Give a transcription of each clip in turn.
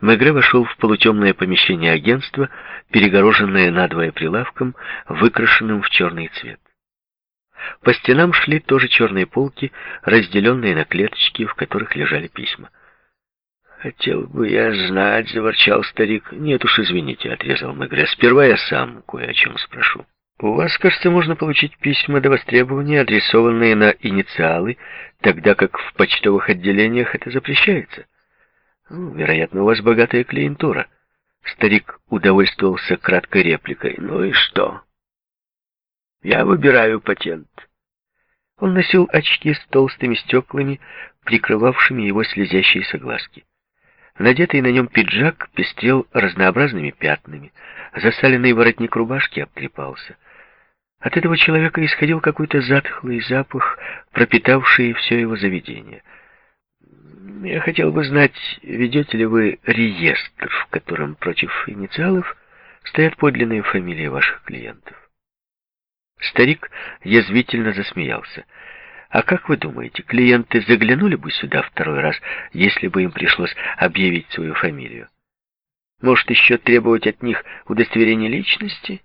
Мегре вошел в полутемное помещение агентства, перегороженное надвое прилавком, выкрашенным в черный цвет. По стенам шли тоже черные полки, разделенные на клеточки, в которых лежали письма. «Хотел бы я знать», — заворчал старик. «Нет уж, извините», — отрезал Мегре. «Сперва я сам кое о чем спрошу. У вас, кажется, можно получить письма до востребования, адресованные на инициалы, тогда как в почтовых отделениях это запрещается». Ну, вероятно, у вас богатая клиентура. Старик удовольствовался краткой репликой. Ну и что? Я выбираю патент. Он носил очки с толстыми стеклами, прикрывавшими его слезящиеся глазки. Надетый на нем пиджак пестрел разнообразными пятнами. Засаленный воротник рубашки обтрепался. От этого человека исходил какой-то затхлый запах, пропитавший все его заведение — я хотел бы знать, ведете ли вы реестр, в котором против инициалов стоят подлинные фамилии ваших клиентов? Старик язвительно засмеялся. А как вы думаете, клиенты заглянули бы сюда второй раз, если бы им пришлось объявить свою фамилию? Может, еще требовать от них удостоверения личности?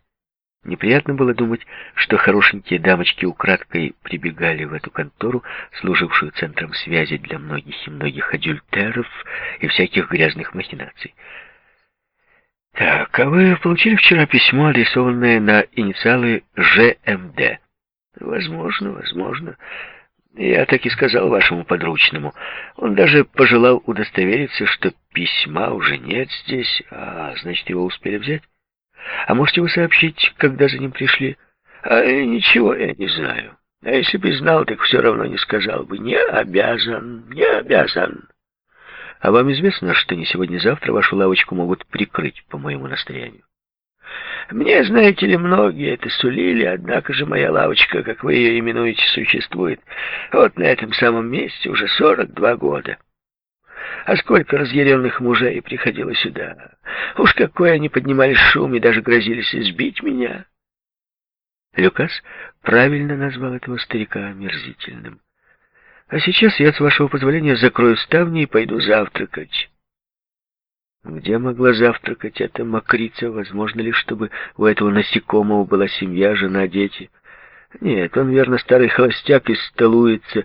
Неприятно было думать, что хорошенькие дамочки украдкой прибегали в эту контору, служившую центром связи для многих и многих адюльтеров и всяких грязных махинаций. «Так, а вы получили вчера письмо, адресованное на инициалы ЖМД?» «Возможно, возможно. Я так и сказал вашему подручному. Он даже пожелал удостовериться, что письма уже нет здесь, а значит, его успели взять». А можете вы сообщить, когда за ним пришли? А ничего я не знаю. А если бы знал, так все равно не сказал бы. Не обязан, не обязан. А вам известно, что не сегодня-завтра вашу лавочку могут прикрыть по моему настоянию? Мне, знаете ли, многие это сулили, однако же моя лавочка, как вы ее именуете, существует вот на этом самом месте уже 42 года. А сколько разъяренных мужей приходило сюда. Уж какой они поднимали шум и даже грозились избить меня. Люкас правильно назвал этого старика омерзительным. А сейчас я, с вашего позволения, закрою ставни и пойду завтракать. Где могла завтракать эта мокрица? Возможно ли, чтобы у этого насекомого была семья, жена, дети? Нет, он, верно, старый холостяк и столуется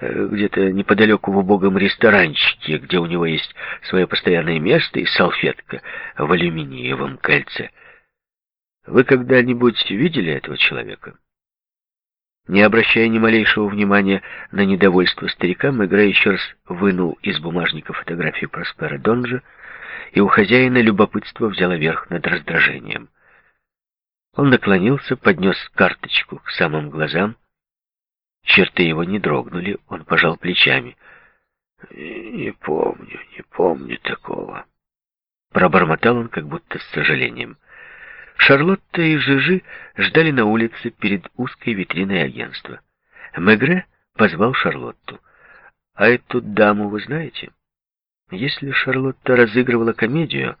э, где-то неподалеку в убогом ресторанчике, где у него есть свое постоянное место и салфетка в алюминиевом кольце. Вы когда-нибудь видели этого человека? Не обращая ни малейшего внимания на недовольство старика, Мегре еще раз вынул из бумажника фотографию Проспера Донжа, и у хозяина любопытство взяло верх над раздражением. Он наклонился, поднес карточку к самым глазам. Черты его не дрогнули, он пожал плечами. «Не помню, не помню такого». Пробормотал он, как будто с сожалением. Шарлотта и Жижи ждали на улице перед узкой витриной агентства. Мегре позвал Шарлотту. «А эту даму вы знаете?» Если Шарлотта разыгрывала комедию,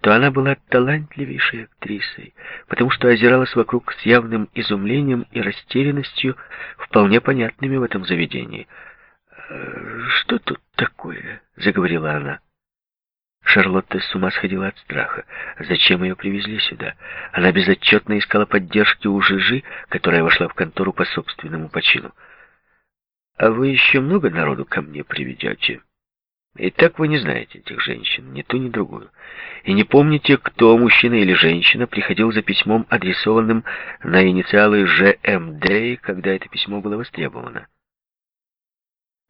то она была талантливейшей актрисой, потому что озиралась вокруг с явным изумлением и растерянностью, вполне понятными в этом заведении. «Э, «Что тут такое?» — заговорила она. Шарлотта с ума сходила от страха. Зачем ее привезли сюда? Она безотчетно искала поддержки у Жижи, которая вошла в контору по собственному почину. «А вы еще много народу ко мне приведете?» И так вы не знаете этих женщин, ни ту, ни другую. И не помните, кто, мужчина или женщина, приходил за письмом, адресованным на инициалы ЖМД, когда это письмо было востребовано.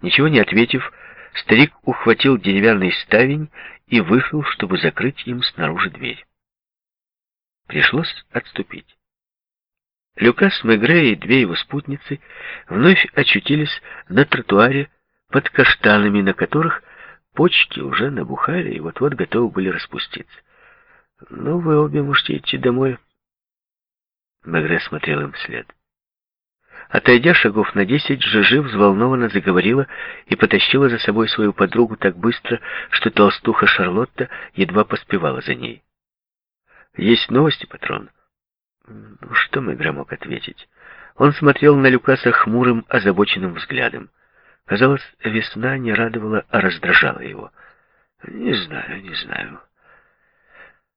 Ничего не ответив, старик ухватил деревянный ставень и вышел, чтобы закрыть им снаружи дверь. Пришлось отступить. Люкас Мегре и две его спутницы вновь очутились на тротуаре под каштанами, на которых Почки уже набухали и вот-вот готовы были распуститься. «Ну, вы обе можете идти домой». Мегре смотрел им вслед. Отойдя шагов на десять, Жижи взволнованно заговорила и потащила за собой свою подругу так быстро, что толстуха Шарлотта едва поспевала за ней. «Есть новости, патрон?» Ну, что Мегре мог ответить? Он смотрел на Люкаса хмурым, озабоченным взглядом. Казалось, весна не радовала, а раздражала его. Не знаю, не знаю.